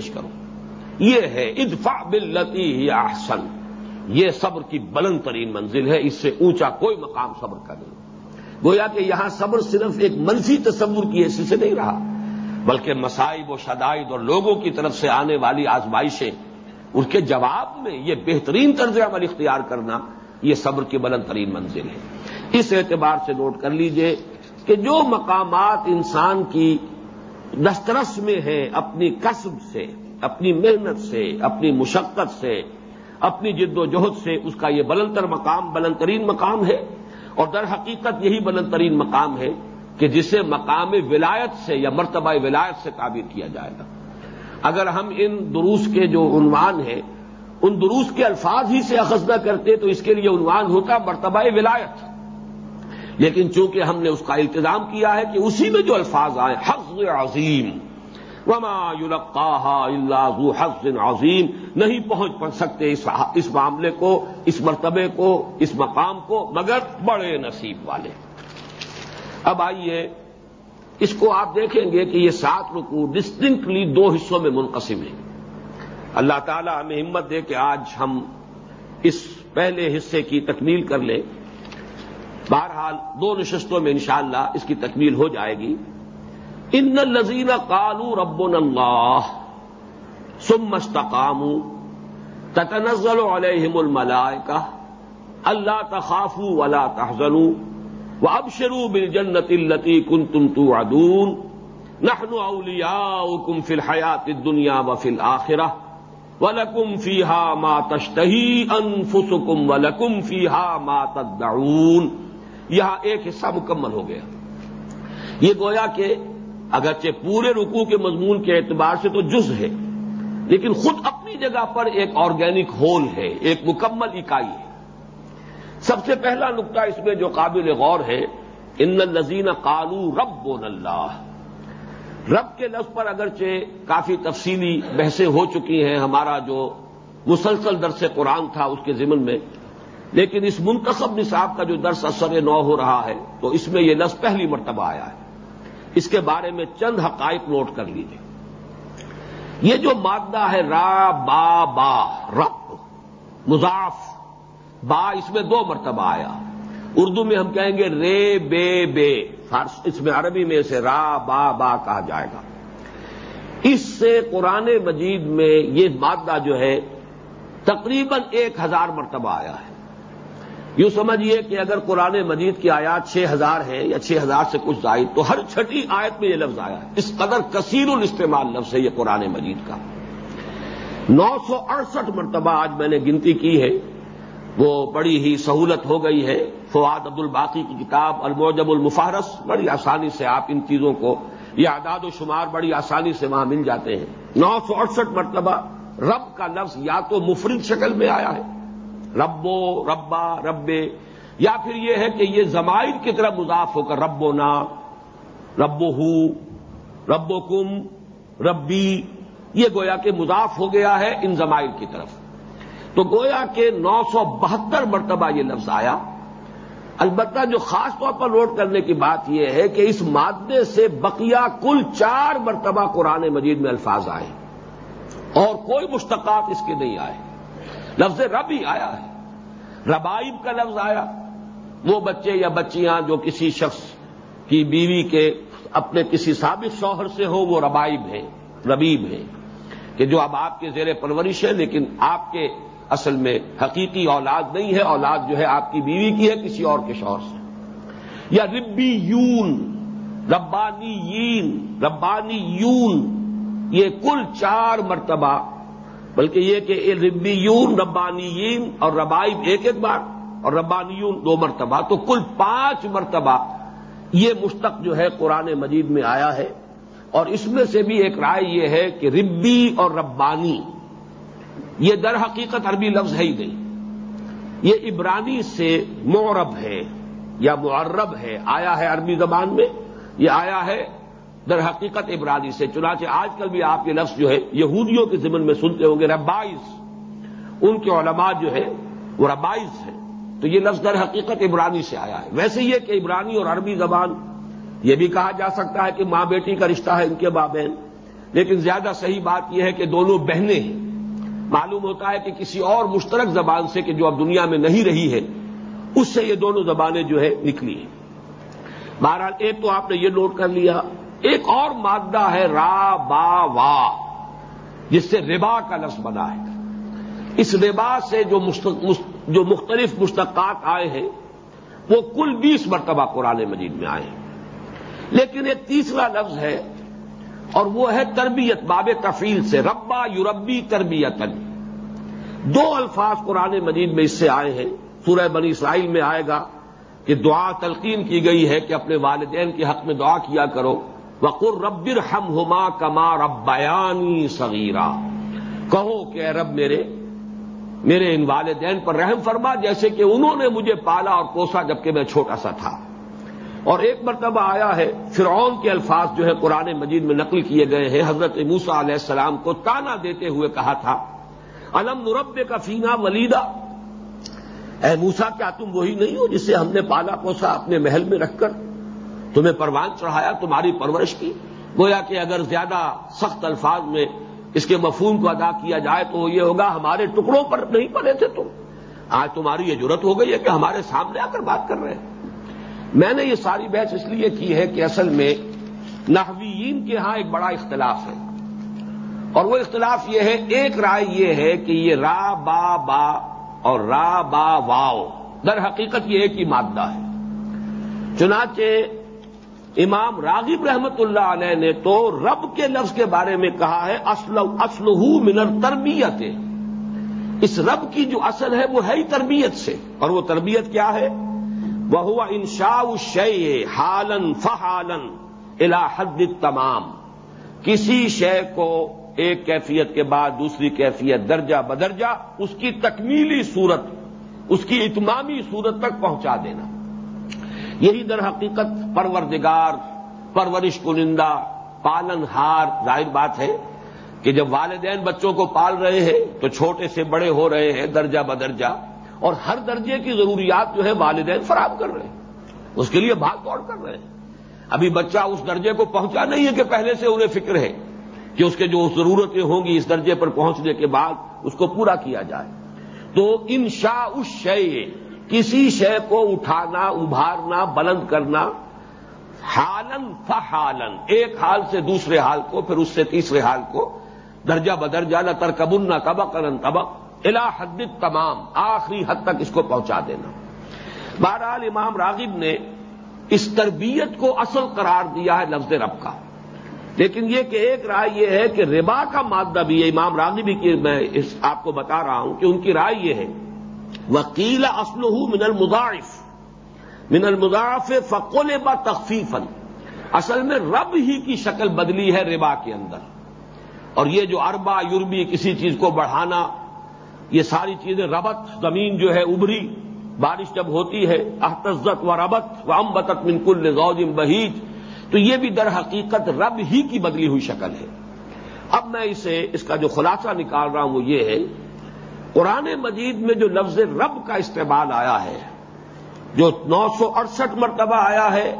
پیش کرو۔ یہ ہے، ادفع بلتی یا احسن۔ یہ صبر کی بلند ترین منزل ہے، اس سے اونچا کوئی مقام صبر کا نہیں۔ گویا کہ یہاں صبر صرف ایک منفی تصور کی حیثیت سے نہیں رہا، بلکہ مسائب و شدائد اور لوگوں کی طرف سے آنے والی آزمائشیں، ان کے جواب میں یہ بہترین طرز عمل اختیار کرنا، یہ صبر کی بلند ترین منزل ہے۔ اس اعتبار سے نوٹ کر لیجیے کہ جو مقامات انسان کی دسترس میں ہیں اپنی کسب سے، اپنی محنت سے، اپنی مشقت سے، اپنی جد و جہد سے اس کا یہ بلند تر مقام بلند ترین مقام ہے۔ اور در حقیقت یہی بلند ترین مقام ہے کہ جسے مقام ولایت سے یا مرتبہ ولایت سے تعبیر کیا جائے گا۔ اگر ہم ان دروس کے جو عنوان ہیں، ان دروس کے الفاظ ہی سے اخذ نہ کرتے تو اس کے لیے عنوان ہوتا مرتبہ ولایت۔ لیکن چونکہ ہم نے اس کا التظام کیا ہے کہ اسی میں جو الفاظ آئے حفظ عظیم، وما اللہ حفظ عظیم، نہیں پہنچ سکتے اس معاملے کو، اس مرتبے کو، اس مقام کو، مگر بڑے نصیب والے۔ اب آئیے، اس کو آپ دیکھیں گے کہ یہ سات رکو ڈسٹنکٹلی دو حصوں میں منقسم ہیں۔ اللہ تعالیٰ ہمیں ہمت دے کہ آج ہم اس پہلے حصے کی تکمیل کر لیں۔ بہرحال دو نشستوں میں انشاءاللہ اس کی تکمیل ہو جائے گی۔ ان الزین کالو رب اللہ سم مستقام تتنزل علیہم الملائکہ اللہ تخافو ولا تحزنوا وہ اب شروع بل جنت التی کن تم تو ادون نخن اولیا کم فل حیات دنیا و فل آخرہ ولکم فی ہا ما تشتہی انفسکم ولکم فی ہا ما تدعون یہاں ایک حصہ مکمل ہو گیا۔ یہ گویا کہ اگرچہ پورے رکوع کے مضمون کے اعتبار سے تو جز ہے، لیکن خود اپنی جگہ پر ایک آرگینک ہول ہے، ایک مکمل اکائی ہے۔ سب سے پہلا نقطہ اس میں جو قابل غور ہے، ان الزین قالو رب اللہ۔ رب کے لفظ پر اگرچہ کافی تفصیلی بحثیں ہو چکی ہیں، ہمارا جو مسلسل درس قرآن تھا اس کے ضمن میں لیکن اس منتخب نصاب کا جو درس اثر نو ہو رہا ہے، تو اس میں یہ لفظ پہلی مرتبہ آیا ہے۔ اس کے بارے میں چند حقائق نوٹ کر لیجیے یہ جو مادہ ہے را، با با رب مضاف، با، اس میں دو مرتبہ آیا۔ اردو میں ہم کہیں گے رے، بے بے۔ فارس، اس میں عربی میں اسے را، با با کہا جائے گا۔ اس سے قرآن مجید میں یہ مادہ جو ہے، تقریباً ایک ہزار مرتبہ آیا ہے۔ یوں سمجھیے کہ اگر قرآن مجید کی آیات چھ ہزار ہے یا چھ ہزار سے کچھ زائد، تو ہر چھٹی آیت میں یہ لفظ آیا ہے۔ اس قدر کثیر الاستعمال لفظ ہے یہ قرآن مجید کا۔ نو سو اڑسٹھ مرتبہ آج میں نے گنتی کی ہے۔ وہ بڑی ہی سہولت ہو گئی ہے۔ فواد عبد الباقی کی کتاب الموجب المفارس بڑی آسانی سے آپ ان چیزوں کو، یہ اعداد و شمار بڑی آسانی سے وہاں مل جاتے ہیں۔ نو سو اڑسٹھ مرتبہ رب کا لفظ یا تو مفرد شکل میں آیا ہے۔ ربو، ربا، ربے۔ یا پھر یہ ہے کہ یہ زمائر کی طرح مضاف ہو کر رب نا رب ہو رب کم، ربی۔ یہ گویا کہ مضاف ہو گیا ہے ان زمائر کی طرف۔ تو گویا کہ نو سو بہتر مرتبہ یہ لفظ آیا۔ البتہ جو خاص طور پر نوٹ کرنے کی بات یہ ہے کہ اس مادے سے بقیہ کل چار مرتبہ قرآن مجید میں الفاظ آئے۔ اور کوئی مشتقات اس کے نہیں آئے۔ لفظ رب ہی آیا ہے۔ ربائب کا لفظ آیا۔ وہ بچے یا بچیاں جو کسی شخص کی بیوی کے اپنے کسی سابق شوہر سے ہو، وہ ربائب ہیں، ربیب ہیں۔ کہ جو اب آپ کے زیر پرورش ہے لیکن آپ کے اصل میں حقیقی اولاد نہیں ہے، اولاد جو ہے آپ کی بیوی کی ہے، کسی اور کے شوہر سے۔ یا ربی یون ربانی یین ربانی یون یہ کل چار مرتبہ بلکہ یہ کہ ربی یون ربانی اور ربائب ایک ایک بار اور ربانیون دو مرتبہ تو کل پانچ مرتبہ یہ مشتق جو ہے قرآن مجید میں آیا ہے اور اس میں سے بھی ایک رائے یہ ہے کہ ربی اور ربانی یہ در حقیقت عربی لفظ ہے ہی نہیں یہ عبرانی سے معرب ہے یا معرب ہے آیا ہے عربی زبان میں یہ آیا ہے در حقیقت عبرانی سے، چنانچہ آج کل بھی آپ یہ لفظ جو ہے، یہودیوں کے ضمن میں سنتے ہوں گے، ربائز۔ ان کے علماء جو ہے، وہ ربائز ہے تو یہ لفظ در حقیقت عبرانی سے آیا ہے۔ ویسے یہ کہ عبرانی اور عربی زبان، یہ بھی کہا جا سکتا ہے کہ ماں بیٹی کا رشتہ ہے، ان کے بابین۔ لیکن زیادہ صحیح بات یہ ہے کہ دونوں بہنیں ہیں۔ معلوم ہوتا ہے کہ کسی اور مشترک زبان سے کہ جو اب دنیا میں نہیں رہی ہے، اس سے یہ دونوں زبانیں جو ہے، نکلی ہیں۔ بہرحال ایک تو آپ نے یہ نوٹ کر لیا۔ ایک اور مادہ ہے را با وا، جس سے ربا کا لفظ بنا ہے۔ اس ربا سے جو جو مختلف مشتقات آئے ہیں، وہ کل بیس مرتبہ قرآن مجید میں آئے ہیں۔ لیکن ایک تیسرا لفظ ہے، اور وہ ہے تربیت، باب کفیل سے۔ ربا یوربی تربیت دو الفاظ قرآن مجید میں اس سے آئے ہیں۔ سورہ بنی اسرائیل میں آئے گا کہ دعا تلقین کی گئی ہے کہ اپنے والدین کے حق میں دعا کیا کرو۔ وقر ربر ہم ہوما کما ربیانی صغیرہ کہو کہ اے رب میرے میرے ان والدین پر رحم فرما، جیسے کہ انہوں نے مجھے پالا اور پوسا جبکہ میں چھوٹا سا تھا۔ اور ایک مرتبہ آیا ہے، فرعون کے الفاظ جو ہے قرآن مجید میں نقل کیے گئے ہیں۔ حضرت موسا علیہ السلام کو تانا دیتے ہوئے کہا تھا، الم نرب کا فینا ولیدہ اے موسا کیا تم وہی نہیں ہو جسے ہم نے پالا پوسا اپنے محل میں رکھ کر؟ تمہیں پروان چڑھایا تمہاری پرورش کی؟ گویا کہ اگر زیادہ سخت الفاظ میں اس کے مفہوم کو ادا کیا جائے تو یہ ہوگا ہمارے ٹکڑوں پر نہیں پڑے تھے تم۔ آج تمہاری یہ ضرورت ہو گئی ہے کہ ہمارے سامنے آ کر بات کر رہے ہیں۔ میں نے یہ ساری بحث اس لیے کی ہے کہ اصل میں نحویین کے ہاں ایک بڑا اختلاف ہے۔ اور وہ اختلاف یہ ہے، ایک رائے یہ ہے کہ یہ را با با اور را با واؤ در حقیقت یہ ایک ہی مادہ ہے۔ چنانچہ امام راغب رحمت اللہ علیہ نے تو رب کے لفظ کے بارے میں کہا ہے اسلح منر تربیت اس رب کی جو اصل ہے، وہ ہے ہی تربیت سے۔ اور وہ تربیت کیا ہے؟ وہ ہوا انشا شے ہالن فہالن حد تمام کسی شے کو ایک کیفیت کے بعد دوسری کیفیت، درجہ بدرجہ، اس کی تکمیلی صورت، اس کی اتمامی صورت تک پہنچا دینا۔ یہی در حقیقت پروردگار، پرورش کنندہ، پالن ہار، ظاہر بات ہے کہ جب والدین بچوں کو پال رہے ہیں تو چھوٹے سے بڑے ہو رہے ہیں، درجہ بدرجہ، اور ہر درجے کی ضروریات جو ہے والدین فراہم کر رہے ہیں۔ اس کے لیے بھاگ دوڑ کر رہے ہیں۔ ابھی بچہ اس درجے کو پہنچا نہیں ہے کہ پہلے سے انہیں فکر ہے کہ اس کے جو ضرورتیں ہوں گی اس درجے پر پہنچنے کے بعد اس کو پورا کیا جائے۔ تو ان شاء اس شے کسی شے کو اٹھانا، ابھارنا، بلند کرنا حالن فحالن ایک حال سے دوسرے حال کو، پھر اس سے تیسرے حال کو، درجہ بدرجہ نہ ترکبن نہ تبق نہ تبق الا حد تمام آخری حد تک اس کو پہنچا دینا۔ بہرحال امام راغب نے اس تربیت کو اصل قرار دیا ہے لفظ رب کا۔ لیکن یہ کہ ایک رائے یہ ہے کہ ربا کا مادہ بھی ہے، امام راغبی کی میں اس آپ کو بتا رہا ہوں کہ ان کی رائے یہ ہے وکیل اسل من المضاعف. من المضاعف فقول با تخفیفن اصل میں رب ہی کی شکل بدلی ہے ربا کے اندر. اور یہ جو اربا یوربی کسی چیز کو بڑھانا، یہ ساری چیزیں ربت زمین جو ہے ابری، بارش جب ہوتی ہے، احتزت و ربت و امبتت من کل زوجم بہیج، تو یہ بھی در حقیقت رب ہی کی بدلی ہوئی شکل ہے. اب میں اسے، اس کا جو خلاصہ نکال رہا ہوں وہ یہ ہے قرآن مجید میں جو لفظ رب کا استعمال آیا ہے، جو نو سو اڑسٹھ مرتبہ آیا ہے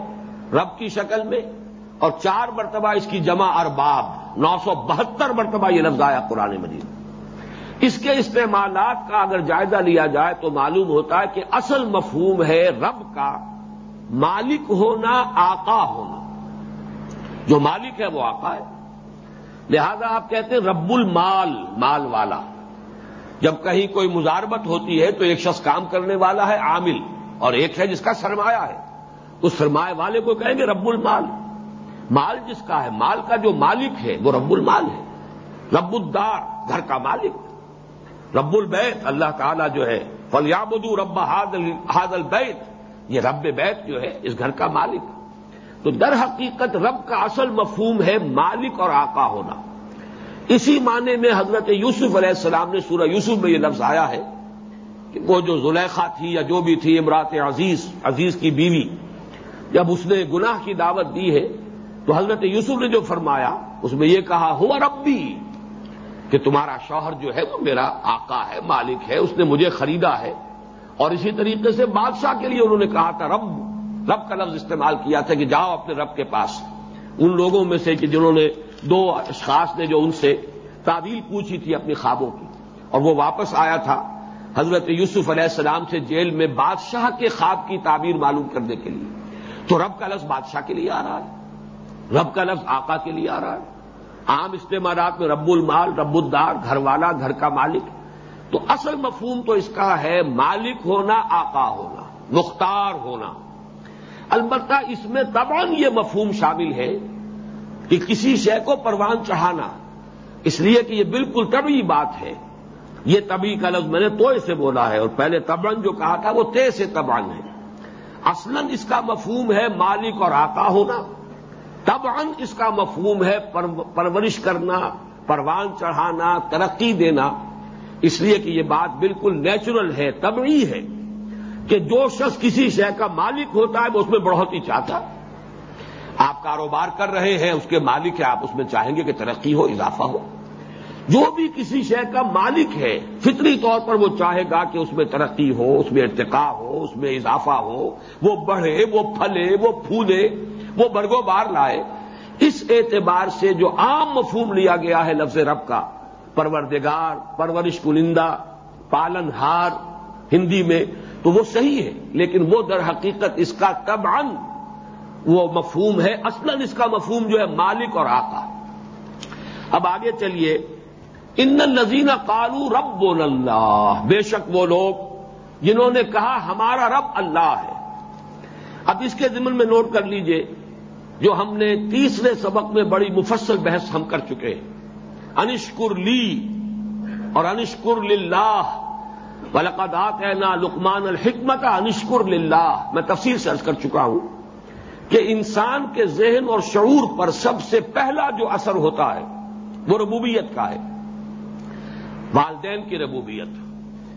رب کی شکل میں، اور چار مرتبہ اس کی جمع ارباب، نو سو بہتر مرتبہ یہ لفظ آیا قرآن مجید۔ اس کے استعمالات کا اگر جائزہ لیا جائے تو معلوم ہوتا ہے کہ اصل مفہوم ہے رب کا مالک ہونا، آقا ہونا۔ جو مالک ہے وہ آقا ہے۔ لہذا آپ کہتے ہیں رب المال، مال والا۔ جب کہیں کوئی مزاربت ہوتی ہے تو ایک شخص کام کرنے والا ہے، عامل، اور ایک ہے جس کا سرمایہ ہے۔ اس سرمایہ والے کو کہیں گے، رب المال مال جس کا ہے، مال کا جو مالک ہے، وہ رب المال ہے۔ رب الدار، گھر کا مالک۔ رب البیت، اللہ تعالیٰ جو ہے فلیابدو رب حاد البیت یہ رب بیت جو ہے، اس گھر کا مالک۔ تو در حقیقت رب کا اصل مفہوم ہے مالک اور آقا ہونا۔ اسی معنی میں حضرت یوسف علیہ السلام نے سورہ یوسف میں یہ لفظ آیا ہے کہ وہ جو زلیخا تھی یا جو بھی تھی، امرات عزیز عزیز کی بیوی، جب اس نے گناہ کی دعوت دی ہے، تو حضرت یوسف نے جو فرمایا، اس میں یہ کہا، ہوا ربی کہ تمہارا شوہر جو ہے، وہ میرا آقا ہے، مالک ہے، اس نے مجھے خریدا ہے۔ اور اسی طریقے سے بادشاہ کے لیے انہوں نے کہا تھا، رب رب کا لفظ استعمال کیا تھا کہ جاؤ اپنے رب کے پاس۔ ان لوگوں میں سے کہ جنہوں نے دو اشخاص نے جو ان سے تعویل پوچھی تھی اپنی خوابوں کی، اور وہ واپس آیا تھا حضرت یوسف علیہ السلام سے جیل میں بادشاہ کے خواب کی تعبیر معلوم کرنے کے لیے۔ تو رب کا لفظ بادشاہ کے لیے آ رہا ہے۔ رب کا لفظ آقا کے لیے آ رہا ہے۔ عام استعمالات میں رب المال، رب الدار گھر والا گھر کا مالک۔ تو اصل مفہوم تو اس کا ہے مالک ہونا، آقا ہونا، مختار ہونا۔ البتہ اس میں تمام یہ مفہوم شامل ہے کہ کسی شے کو پروان چڑھانا۔ اس لیے کہ یہ بالکل طبی بات ہے۔ یہ طبی کا لفظ میں نے تو سے بولا ہے اور پہلے تبن جو کہا تھا وہ تے سے تبان ہے۔ اصلاً اس کا مفہوم ہے مالک اور آقا ہونا۔ تبان اس کا مفہوم ہے پرورش کرنا، پروان چڑھانا، ترقی دینا۔ اس لیے کہ یہ بات بالکل نیچرل ہے، طبعی ہے۔ کہ جو شخص کسی شے کا مالک ہوتا ہے وہ اس میں بڑھوتی چاہتا۔ آپ کاروبار کر رہے ہیں، اس کے مالک ہے آپ اس میں چاہیں گے کہ ترقی ہو، اضافہ ہو۔ جو بھی کسی شے کا مالک ہے، فطری طور پر وہ چاہے گا کہ اس میں ترقی ہو، اس میں ارتقا ہو، اس میں اضافہ ہو، وہ بڑھے، وہ پھلے، وہ پھولے، وہ برگو بار لائے۔ اس اعتبار سے جو عام مفہوم لیا گیا ہے لفظ رب کا، پروردگار، پرورش کنندہ، پالن ہار، ہندی میں تو وہ صحیح ہے، لیکن وہ در حقیقت اس کا تبعن وہ مفہوم ہے اصلاً اس کا مفہوم جو ہے مالک اور آقا۔ اب آگے چلیے۔ ان نزین کالو رب اللہ۔ بے شک وہ لوگ جنہوں نے کہا ہمارا رب اللہ ہے۔ اب اس کے ذمن میں نوٹ کر لیجیے جو ہم نے تیسرے سبق میں بڑی مفصل بحث ہم کر چکے ہیں۔ انشکر لی اور انشکر للہ۔ ولقدات نا لکمان الحکمت، انشکر للہ۔ میں تفصیل سے ارض کر چکا ہوں۔ کہ انسان کے ذہن اور شعور پر سب سے پہلا جو اثر ہوتا ہے وہ ربوبیت کا ہے۔ والدین کی ربوبیت۔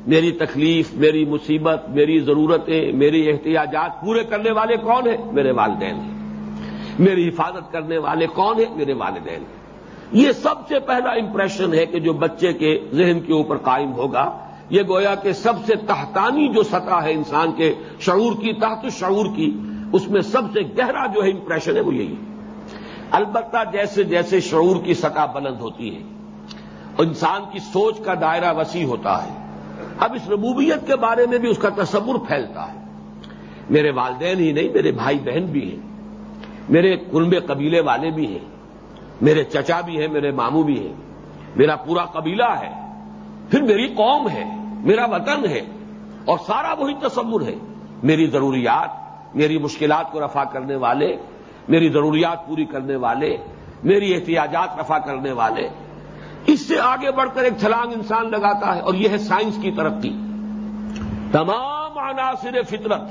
میری تکلیف، میری مصیبت، میری ضرورتیں، میری احتیاجات پورے کرنے والے کون ہیں؟ میرے والدین ہیں۔ میری حفاظت کرنے والے کون ہیں؟ میرے والدین ہیں۔ یہ سب سے پہلا امپریشن ہے کہ جو بچے کے ذہن کے اوپر قائم ہوگا، یہ گویا کہ سب سے تحتانی جو سطح ہے انسان کے شعور کی، تحت شعور کی اس میں سب سے گہرا جو ہے امپریشن ہے وہ یہی ہے۔ البتہ جیسے جیسے شعور کی سطح بلند ہوتی ہے، انسان کی سوچ کا دائرہ وسیع ہوتا ہے۔ اب اس ربوبیت کے بارے میں بھی اس کا تصور پھیلتا ہے۔ میرے والدین ہی نہیں، میرے بھائی بہن بھی ہیں۔ میرے کنبے قبیلے والے بھی ہیں۔ میرے چچا بھی ہیں، میرے ماموں بھی ہیں۔ میرا پورا قبیلہ ہے۔ پھر میری قوم ہے، میرا وطن ہے اور سارا وہی تصور ہے۔ میری ضروریات میری مشکلات کو رفع کرنے والے، میری ضروریات پوری کرنے والے، میری احتیاجات رفع کرنے والے۔ اس سے آگے بڑھ کر ایک چھلانگ انسان لگاتا ہے اور یہ ہے سائنس کی ترقی۔ تمام عناصر فطرت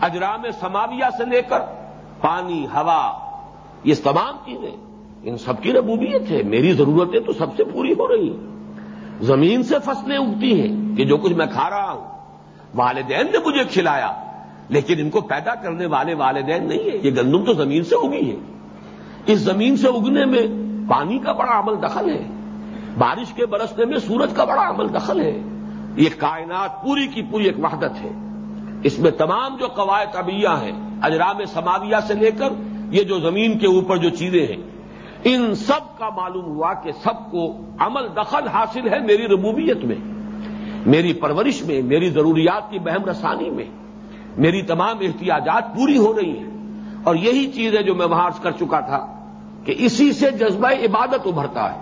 اجرام سماویہ سے لے کر پانی، ہوا، یہ تمام چیزیں، ان سب کی ربوبیت ہے۔ میری ضرورتیں تو سب سے پوری ہو رہی ہیں۔ زمین سے فصلیں اگتی ہیں کہ جو کچھ میں کھا رہا ہوں۔ والدین نے مجھے کھلایا۔ لیکن ان کو پیدا کرنے والے والدین نہیں ہیں۔ یہ گندم تو زمین سے اگی ہے۔ اس زمین سے اگنے میں پانی کا بڑا عمل دخل ہے۔ بارش کے برسنے میں سورج کا بڑا عمل دخل ہے۔ یہ کائنات پوری کی پوری ایک وحدت ہے۔ اس میں تمام جو قواعد ابیہ ہیں، اجرام سماویہ سے لے کر یہ جو زمین کے اوپر جو چیزیں ہیں، ان سب کا معلوم ہوا کہ سب کو عمل دخل حاصل ہے میری ربوبیت میں، میری پرورش میں، میری ضروریات کی بہم رسانی میں۔ میری تمام احتیاجات پوری ہو رہی ہیں۔ اور یہی چیز ہے جو میں وہاں کر چکا تھا کہ اسی سے جذبہ عبادت ابھرتا ہے۔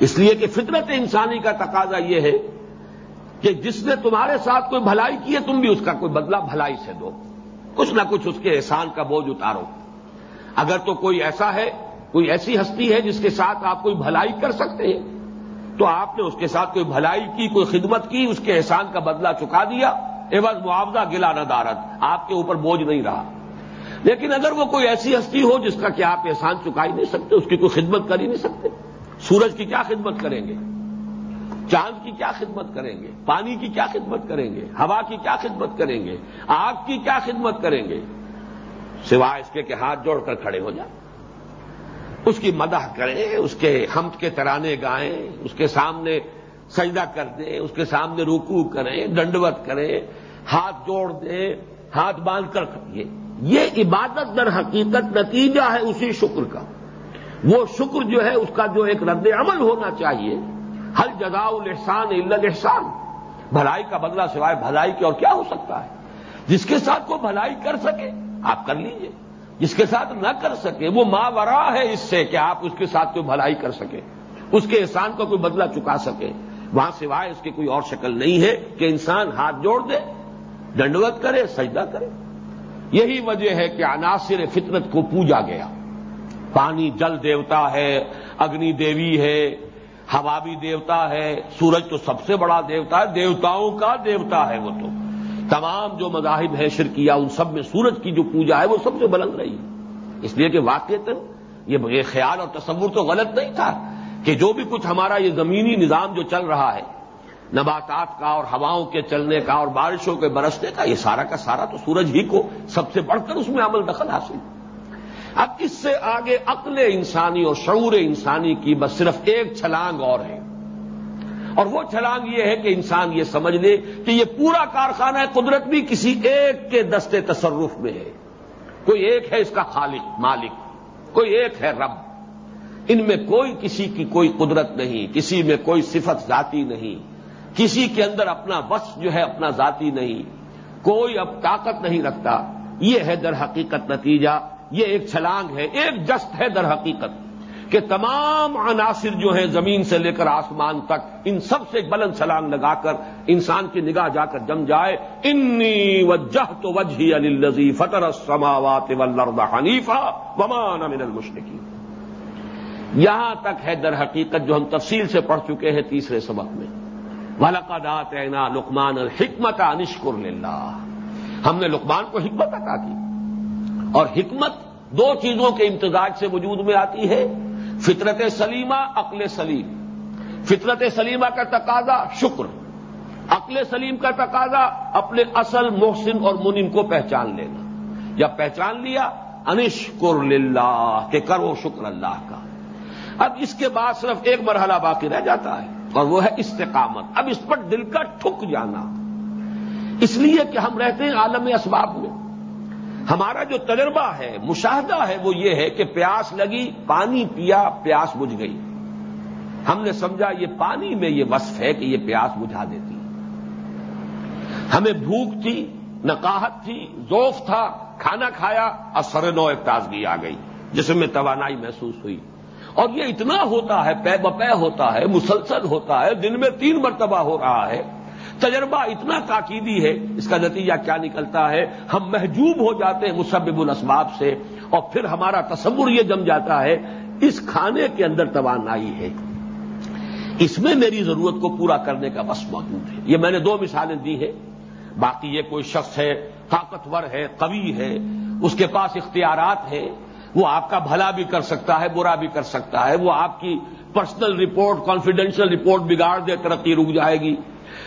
اس لیے کہ فطرت انسانی کا تقاضا یہ ہے کہ جس نے تمہارے ساتھ کوئی بھلائی کی ہے، تم بھی اس کا کوئی بدلہ بھلائی سے دو۔ کچھ نہ کچھ اس کے احسان کا بوجھ اتارو۔ اگر تو کوئی ایسا ہے، کوئی ایسی ہستی ہے جس کے ساتھ آپ کوئی بھلائی کر سکتے ہیں، تو آپ نے اس کے ساتھ کوئی بھلائی کی، کوئی خدمت کی، اس کے احسان کا بدلہ چکا دیا۔ ایوز معاوضہ گلا ندارت آپ کے اوپر بوجھ نہیں رہا۔ لیکن اگر وہ کوئی ایسی ہستی ہو جس کا کہ آپ احسان چکا ہی نہیں سکتے، اس کی کوئی خدمت کر ہی نہیں سکتے۔ سورج کی کیا خدمت کریں گے؟ چاند کی کیا خدمت کریں گے؟ پانی کی کیا خدمت کریں گے؟ ہوا کی کیا خدمت کریں گے؟ آگ کی کیا خدمت کریں گے؟ سوائے اس کے کہ ہاتھ جوڑ کر کھڑے ہو جائیں۔ اس کی مدح کریں، اس کے حمد کے ترانے گائیں، اس کے سامنے سجدہ کر دیں اس کے سامنے رکو کریں ڈنڈوت کریں ہاتھ جوڑ دیں ہاتھ باندھ کر یہ یہ عبادت در حقیقت نتیجہ ہے اسی شکر کا۔ وہ شکر جو ہے، اس کا جو ایک رد عمل ہونا چاہیے۔ حل جزا الحسان احسان بھلائی کا بدلہ سوائے بھلائی کے اور کیا ہو سکتا ہے؟ جس کے ساتھ کو بھلائی کر سکے، آپ کر لیجیے۔ جس کے ساتھ نہ کر سکے، وہ ماں ورا ہے اس سے کہ آپ اس کے ساتھ کوئی بھلائی کر سکے۔ اس کے احسان کو کوئی بدلہ چکا سکے۔ وہاں سوائے اس کی کوئی اور شکل نہیں ہے کہ انسان ہاتھ جوڑ دے، دنڈوت کرے، سجدہ کرے۔ یہی وجہ ہے کہ عناصر فطرت کو پوجا گیا۔ پانی جل دیوتا ہے، اگنی دیوی ہے، ہوا بھی دیوتا ہے، سورج تو سب سے بڑا دیوتا ہے، دیوتاؤں کا دیوتا ہے وہ تو۔ تمام جو مذاہب ہیں، شرکیہ، ان سب میں سورج کی جو پوجا ہے، وہ سب سے بلند رہی۔ اس لیے کہ واقع یہ خیال اور تصور تو غلط نہیں تھا۔ کہ جو بھی کچھ ہمارا یہ زمینی نظام جو چل رہا ہے، نباتات کا اور ہواؤں کے چلنے کا اور بارشوں کے برسنے کا، یہ سارا کا سارا تو سورج ہی کو سب سے بڑھ کر اس میں عمل دخل حاصل۔ اب اس سے آگے عقل انسانی اور شعور انسانی کی بس صرف ایک چھلانگ اور ہے۔ اور وہ چھلانگ یہ ہے کہ انسان یہ سمجھ لے کہ یہ پورا کارخانہ قدرت بھی کسی ایک کے دستے تصرف میں ہے۔ کوئی ایک ہے اس کا خالق، مالک، کوئی ایک ہے رب۔ ان میں کوئی کسی کی کوئی قدرت نہیں، کسی میں کوئی صفت ذاتی نہیں، کسی کے اندر اپنا بس جو ہے اپنا ذاتی نہیں۔ کوئی اب طاقت نہیں رکھتا۔ یہ ہے در حقیقت نتیجہ، یہ ایک چھلانگ ہے، ایک جست ہے در حقیقت کہ تمام عناصر جو ہیں زمین سے لے کر آسمان تک، ان سب سے بلند چھلانگ لگا کر انسان کی نگاہ جا کر جم جائے۔ انی وجہ تو وجہ علی فطر سماوات حنیفہ ومان من المشرقی یہاں تک ہے در حقیقت جو ہم تفصیل سے پڑھ چکے ہیں تیسرے سبق میں۔ ولقدات اینا لکمان الحکمت انشکر للہ ہم نے لکمان کو حکمت عطا کی۔ اور حکمت دو چیزوں کے امتزاج سے وجود میں آتی ہے۔ فطرت سلیمہ، عقل سلیم۔ فطرت سلیمہ کا تقاضا شکر۔ عقل سلیم کا تقاضا اپنے اصل محسن اور منم کو پہچان لینا۔ یا پہچان لیا انشکر للہ کہ کرو شکر اللہ کا۔ اب اس کے بعد صرف ایک مرحلہ باقی رہ جاتا ہے، اور وہ ہے استقامت۔ اب اس پر دل کا ٹھک جانا۔ اس لیے کہ ہم رہتے ہیں عالم اسباب میں۔ ہمارا جو تجربہ ہے، مشاہدہ ہے، وہ یہ ہے کہ پیاس لگی، پانی پیا، پیاس بجھ گئی۔ ہم نے سمجھا یہ پانی میں یہ وصف ہے کہ یہ پیاس بجھا دیتی۔ ہمیں بھوک تھی، نقاہت تھی ذوف تھا، کھانا کھایا، اور سر نو ایک تازگی آ گئی، جس میں توانائی محسوس ہوئی۔ اور یہ اتنا ہوتا ہے، پے بپے ہوتا ہے، مسلسل ہوتا ہے، دن میں تین مرتبہ ہو رہا ہے۔ تجربہ اتنا تاکیدی ہے، اس کا نتیجہ کیا نکلتا ہے؟ ہم محجوب ہو جاتے ہیں مسبب الاسباب سے اور پھر ہمارا تصور یہ جم جاتا ہے، اس کھانے کے اندر توانائی ہے۔ اس میں میری ضرورت کو پورا کرنے کا بس موجود ہے۔ یہ میں نے دو مثالیں دی ہیں۔ باقی یہ کوئی شخص ہے، طاقتور ہے، قوی ہے، اس کے پاس اختیارات ہیں۔ وہ آپ کا بھلا بھی کر سکتا ہے، برا بھی کر سکتا ہے۔ وہ آپ کی پرسنل رپورٹ کانفیڈینشیل رپورٹ بگاڑ دے، ترقی رک جائے گی۔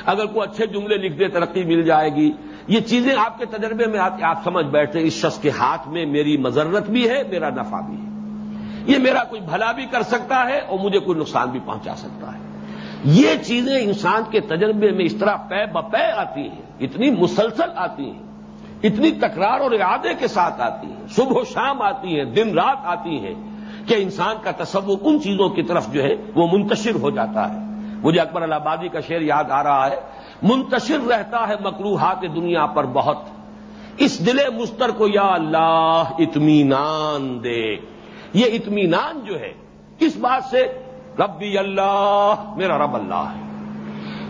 اگر کوئی اچھے جملے لکھ دے، ترقی مل جائے گی۔ یہ چیزیں آپ کے تجربے میں آپ سمجھ بیٹھتے اس شخص کے ہاتھ میں میری مذرت بھی ہے، میرا نفع بھی ہے۔ یہ میرا کوئی بھلا بھی کر سکتا ہے اور مجھے کوئی نقصان بھی پہنچا سکتا ہے۔ یہ چیزیں انسان کے تجربے میں اس طرح پے بپے آتی ہیں، اتنی مسلسل آتی ہیں۔ اتنی تکرار اور ارادے کے ساتھ آتی ہیں صبح و شام آتی ہیں دن رات آتی ہیں کہ انسان کا تصور ان چیزوں کی طرف جو ہے وہ منتشر ہو جاتا ہے۔ مجھے اکبر الہبادی کا شعر یاد آ رہا ہے۔ منتشر رہتا ہے مکروحات دنیا پر بہت۔ اس دل مستر کو یا اللہ، اطمینان دے۔ یہ اطمینان جو ہے اس بات سے؟ ربی اللہ، میرا رب اللہ ہے۔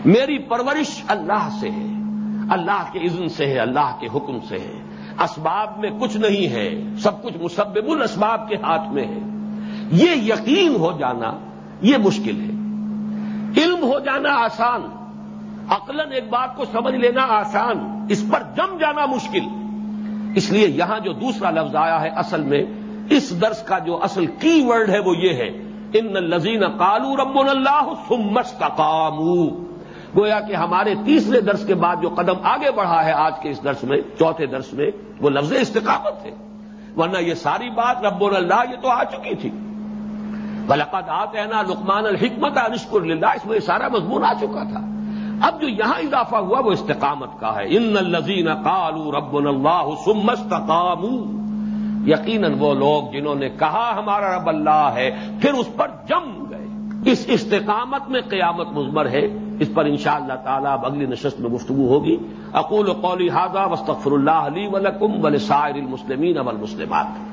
میری پرورش اللہ سے ہے۔ اللہ کے اذن سے ہے، اللہ کے حکم سے ہے۔ اسباب میں کچھ نہیں ہے، سب کچھ مسبب الاسباب کے ہاتھ میں ہے۔ یہ یقین ہو جانا یہ مشکل ہے۔ علم ہو جانا آسان۔ عقلن ایک بات کو سمجھ لینا آسان۔ اس پر جم جانا مشکل۔ اس لیے یہاں جو دوسرا لفظ آیا ہے اصل میں، اس درس کا جو اصل کی ورڈ ہے وہ یہ ہے، ان لذین کالو رب اللہ سمس گویا کہ ہمارے تیسرے درس کے بعد جو قدم آگے بڑھا ہے آج کے اس درس میں، چوتھے درس میں، وہ لفظ استقامت ہے۔ ورنہ یہ ساری بات رب اللہ یہ تو آ چکی تھی۔ بلقد آتے نا لکمان الحکمت انشکر للہ اس میں یہ سارا مضمون آ چکا تھا۔ اب جو یہاں اضافہ ہوا وہ استقامت کا ہے۔ ان الزین کالو رب اللہ سمست یقیناً وہ لوگ جنہوں نے کہا ہمارا رب اللہ ہے، پھر اس پر جم گئے۔ اس استقامت میں قیامت مزمر ہے۔ اس پر انشاءاللہ اللہ تعالیٰ اب اگلی نشست میں گفتگو ہوگی۔ اقول قولی حاضہ وصطفر اللہ علی ولکم ولسائر المسلمین والمسلمات۔